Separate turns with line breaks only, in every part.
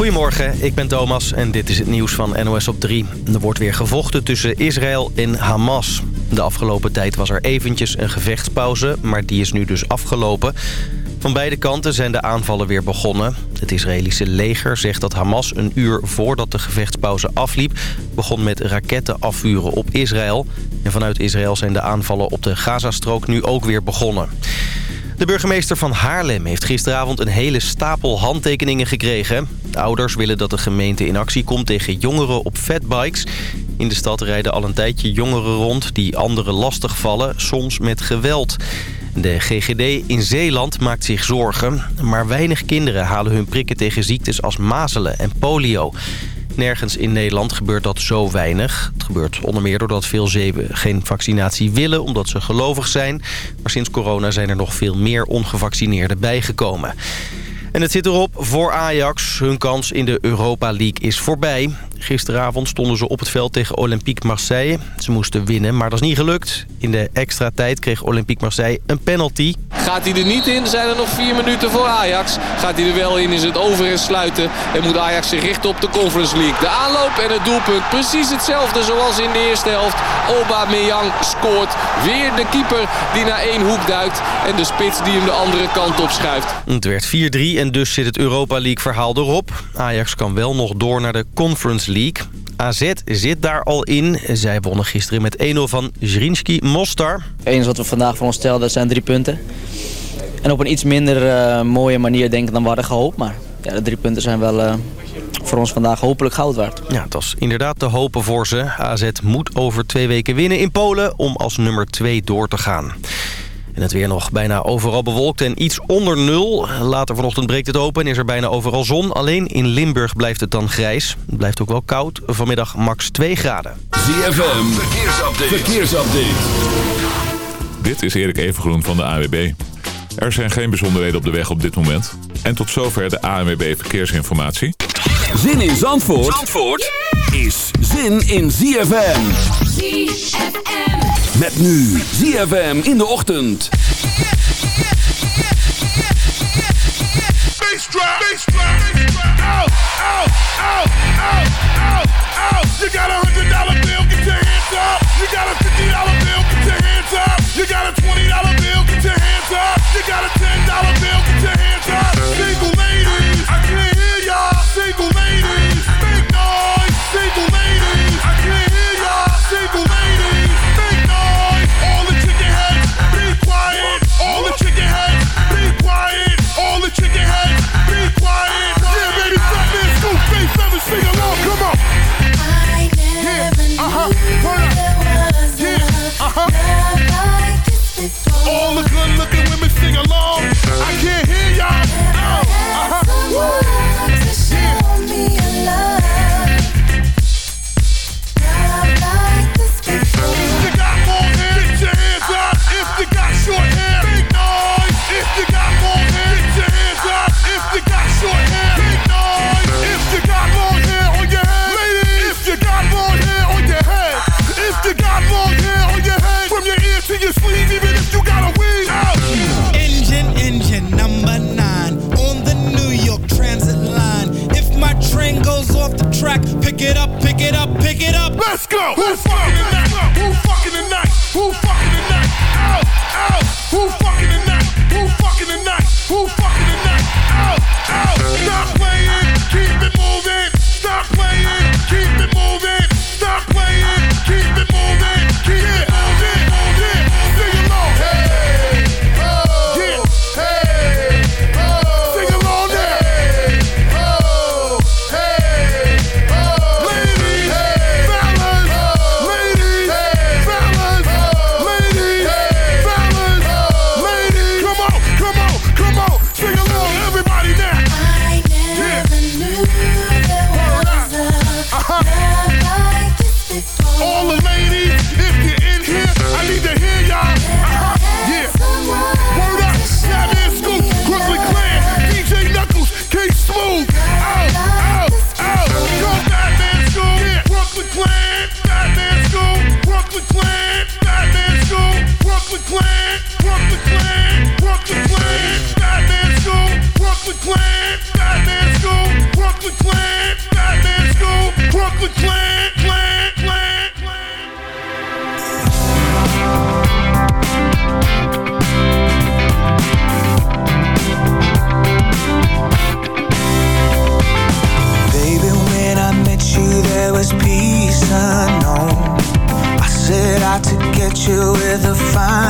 Goedemorgen, ik ben Thomas en dit is het nieuws van NOS op 3. Er wordt weer gevochten tussen Israël en Hamas. De afgelopen tijd was er eventjes een gevechtspauze, maar die is nu dus afgelopen. Van beide kanten zijn de aanvallen weer begonnen. Het Israëlische leger zegt dat Hamas een uur voordat de gevechtspauze afliep... begon met raketten afvuren op Israël. En vanuit Israël zijn de aanvallen op de Gazastrook nu ook weer begonnen. De burgemeester van Haarlem heeft gisteravond een hele stapel handtekeningen gekregen. De ouders willen dat de gemeente in actie komt tegen jongeren op fatbikes. In de stad rijden al een tijdje jongeren rond die anderen lastigvallen, soms met geweld. De GGD in Zeeland maakt zich zorgen, maar weinig kinderen halen hun prikken tegen ziektes als mazelen en polio. Nergens in Nederland gebeurt dat zo weinig. Het gebeurt onder meer doordat veel zeven geen vaccinatie willen... omdat ze gelovig zijn. Maar sinds corona zijn er nog veel meer ongevaccineerden bijgekomen. En het zit erop voor Ajax. Hun kans in de Europa League is voorbij. Gisteravond stonden ze op het veld tegen Olympique Marseille. Ze moesten winnen, maar dat is niet gelukt. In de extra tijd kreeg Olympique Marseille een penalty.
Gaat hij er niet in, zijn er nog vier minuten voor Ajax. Gaat hij er wel in, is het over en sluiten. En moet Ajax zich richten op de Conference League. De aanloop en het doelpunt precies hetzelfde zoals in de eerste helft. Aubameyang scoort. Weer de keeper die naar één hoek duikt. En de spits die hem de andere kant op schuift.
Het werd 4-3 en dus zit het Europa League verhaal erop. Ajax kan wel nog door naar de Conference League. AZ zit daar al in. Zij wonnen gisteren met 1-0 van Zrinski Mostar.
Enige wat we vandaag van ons stelden zijn drie punten. En op een iets minder uh, mooie manier denk ik dan we hadden gehoopt. Maar ja, de drie punten zijn wel uh, voor ons vandaag hopelijk goud waard.
Ja, het was inderdaad te hopen voor ze. AZ moet over twee weken winnen in Polen om als nummer 2 door te gaan. En het weer nog bijna overal bewolkt en iets onder nul. Later vanochtend breekt het open en is er bijna overal zon. Alleen in Limburg blijft het dan grijs. Het blijft ook wel koud. Vanmiddag max 2 graden.
ZFM, verkeersupdate. verkeersupdate.
Dit is Erik Evengroen van de AWB. Er zijn geen bijzonderheden op de weg op dit moment. En tot zover de ANWB Verkeersinformatie.
Zin in Zandvoort, Zandvoort is zin in ZFM. ZFM. Met nu ZFM in de ochtend. You got a hundred dollar bill, get your hands up. You got a fifty dollar bill, your hands up. You got dollar bill, get your hands up. You got dollar bill, get your hands up. Single ladies, I can't hear y'all. Single ladies,
off the track, pick it up, pick it up, pick it up.
Let's go. Who fucking tonight? Who fucking tonight? Who fucking tonight? Out, out. Who
with a fine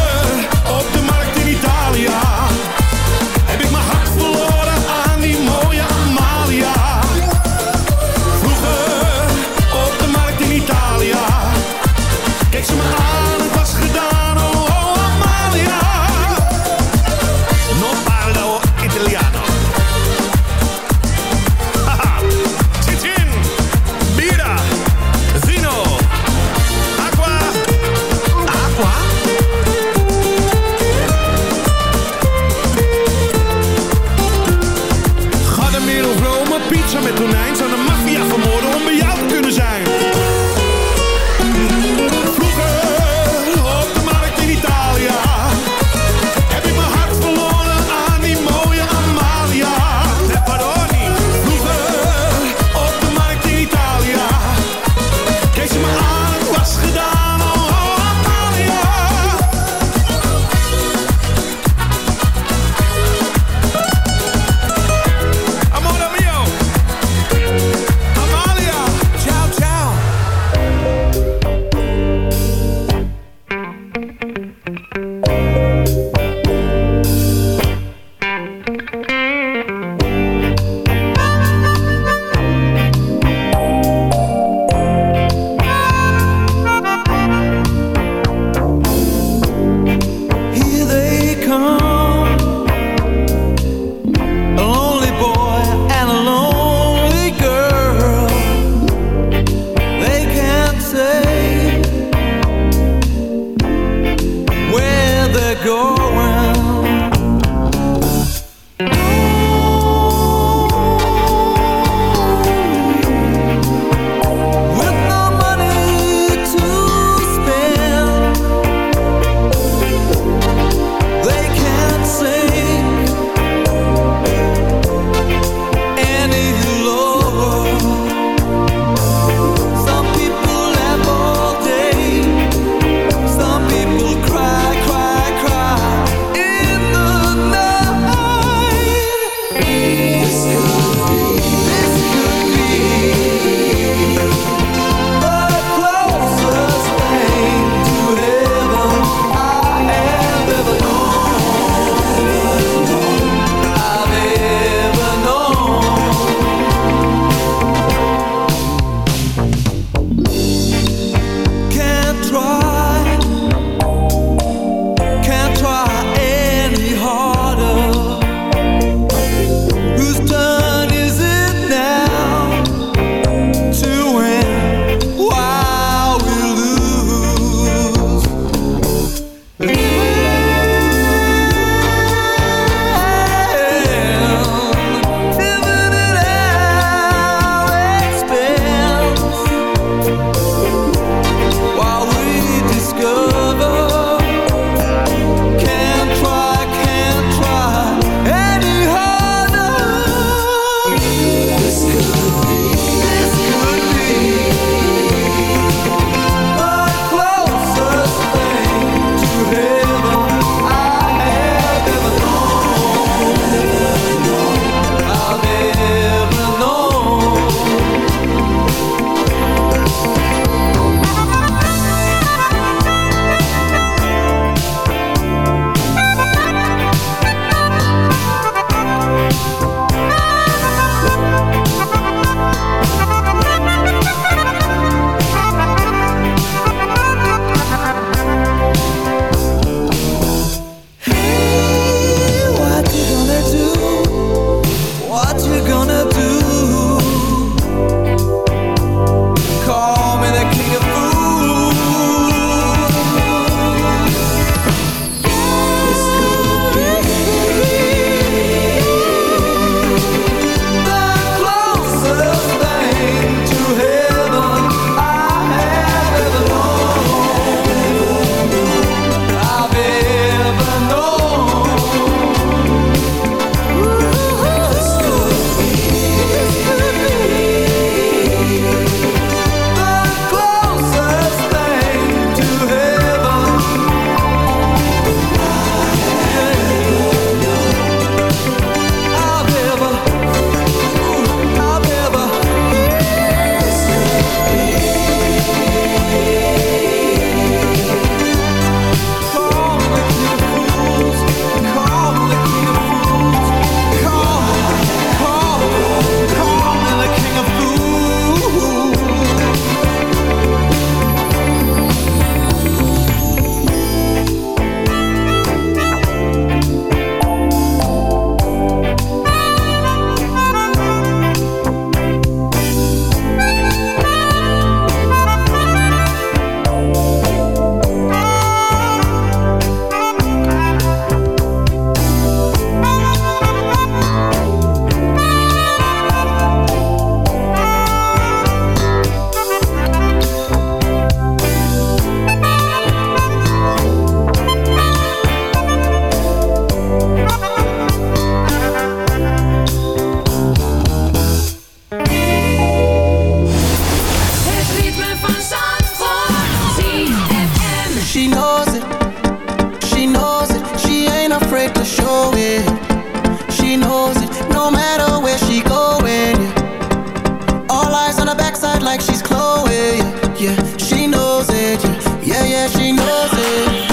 Yeah, yeah, she knows it.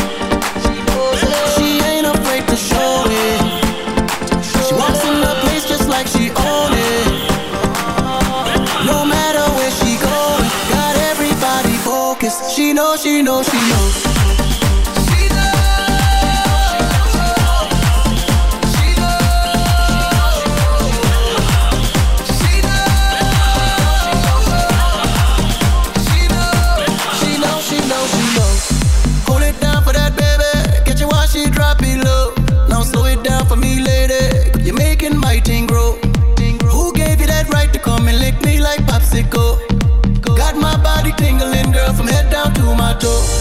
She, knows it. she ain't afraid to show it. She walks in the place just like she own it. No matter where she going, got everybody focused. She knows, she knows, she knows.
Down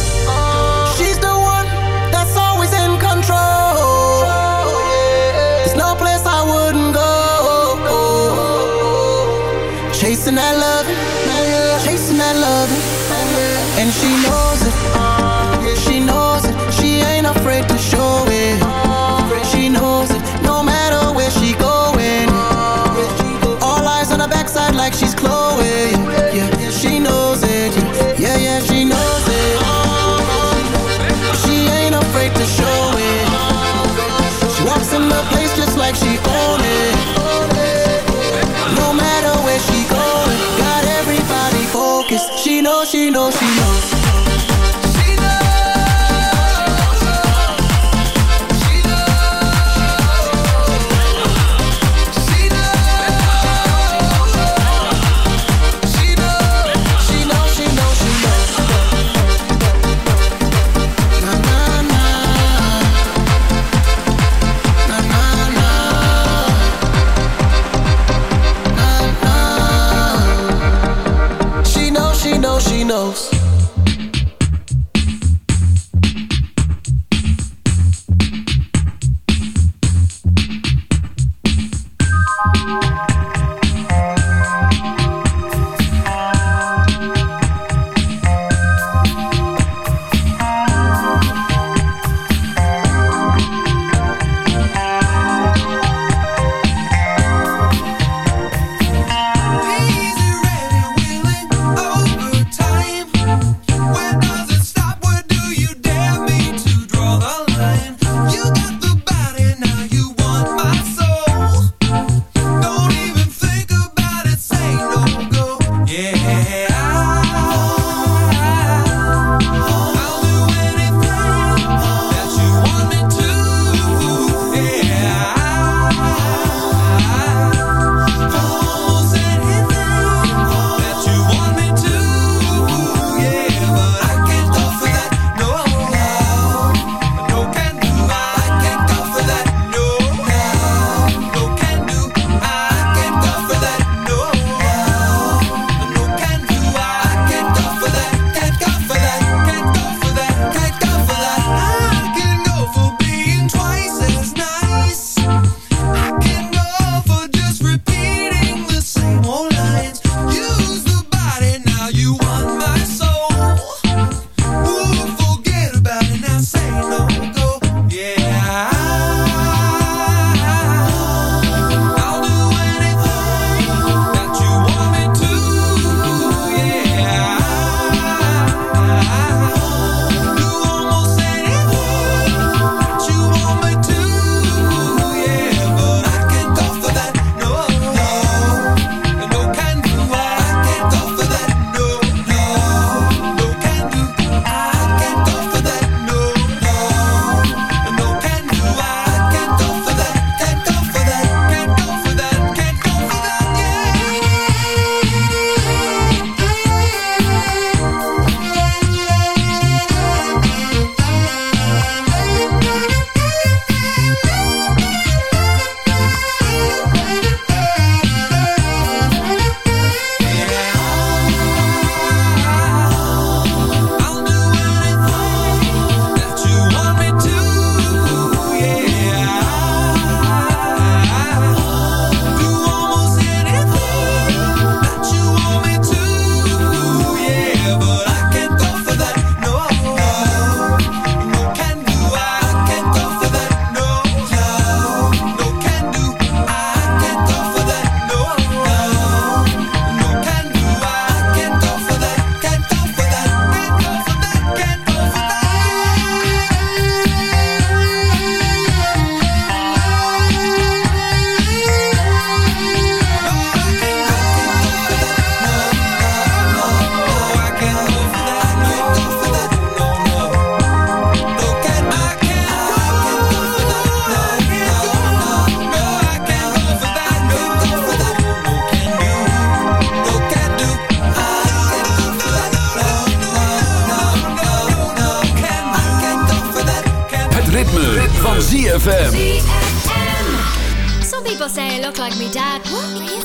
I look like me dad. What? Are you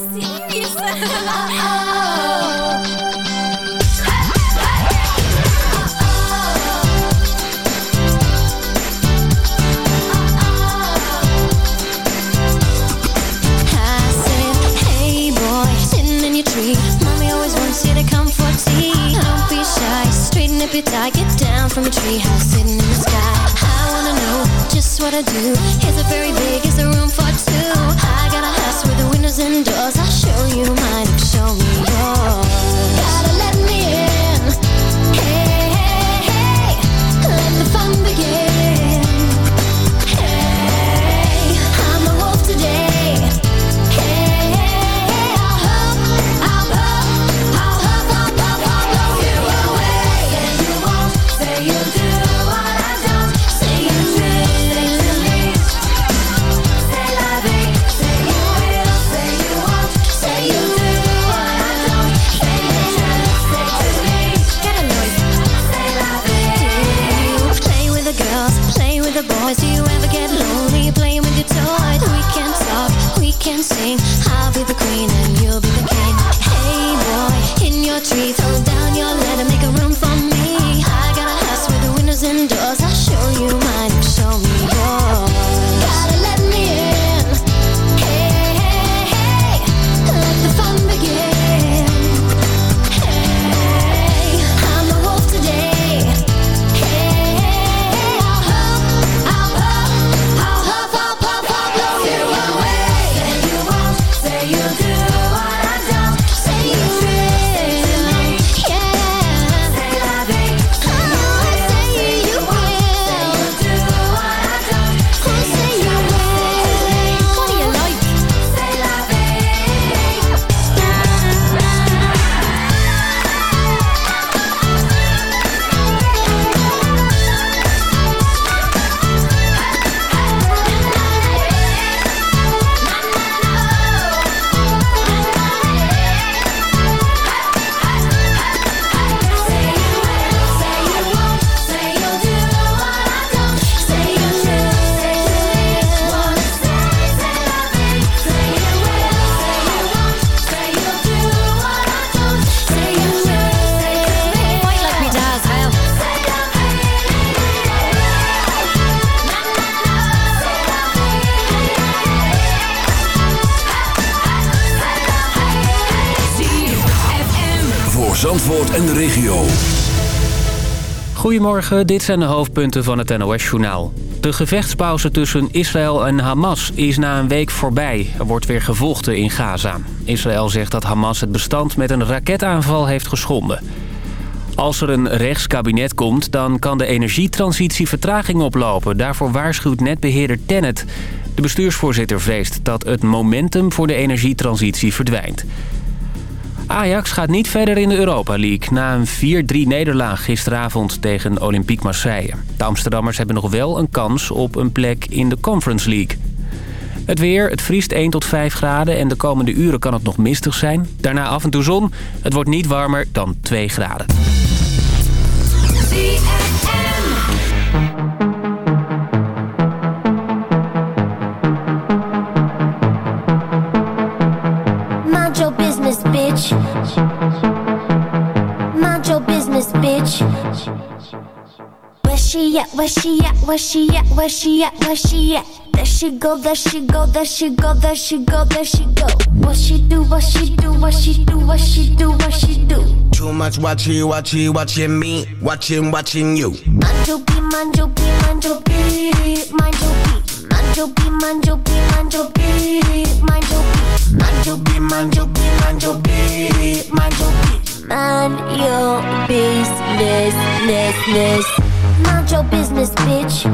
serious?
I said, hey boy, sitting in your tree. Mommy always wants you to come for tea. Don't be shy, straighten up your tie. Get down from your tree house, sitting in the sky. I wanna know just what I do. Is it very big? Is there room for two? And doors. I'll show you mine, show me yours.
Goedemorgen, dit zijn de hoofdpunten van het NOS-journaal. De gevechtspauze tussen Israël en Hamas is na een week voorbij. Er wordt weer gevochten in Gaza. Israël zegt dat Hamas het bestand met een raketaanval heeft geschonden. Als er een rechtskabinet komt, dan kan de energietransitie vertraging oplopen. Daarvoor waarschuwt netbeheerder Tennet. De bestuursvoorzitter vreest dat het momentum voor de energietransitie verdwijnt. Ajax gaat niet verder in de Europa League... na een 4-3 nederlaag gisteravond tegen Olympique Marseille. De Amsterdammers hebben nog wel een kans op een plek in de Conference League. Het weer, het vriest 1 tot 5 graden en de komende uren kan het nog mistig zijn. Daarna af en toe zon. Het wordt niet warmer dan 2 graden.
Bitch. Mind your business, bitch. Where she at? Where she at? Where she at? Where she at? Where she at? There she go, there she go, there she go, there she go, there she go. What she do, what she do, what she do, what she do, what she do.
Too much watching, watching, watching me, watching, watching you.
Mind your beat, mind your beat, mind your beat, mind your beat. Beat. Mind your business, ness, ness. Mind your business, bitch.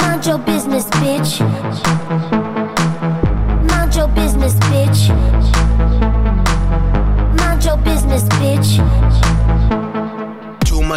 Mind your business, bitch.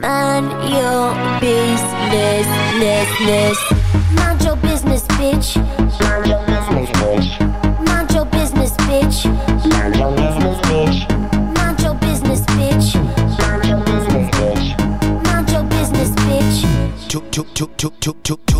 Man your business, less, less. Mind your business, bitch. Mind your business, bitch. Mind your business, bitch. Mind your business, bitch. Mind your business, bitch. Mind your business, bitch. Mind your business, bitch.
Too, too, too, too, too, too, too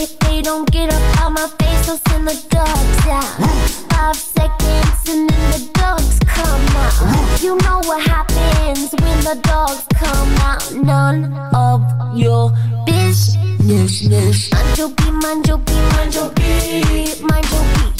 If they don't get up out my face, I'll send the dogs out. Five seconds and then the dogs come out. You know what happens when the dogs come out. None of your business. Manjo B, manjo B, manjo B, manjo B.